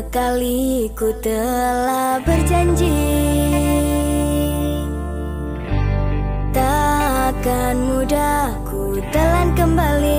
sekali ku telah berjanji. Takkan mudah ku telan kembali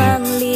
万里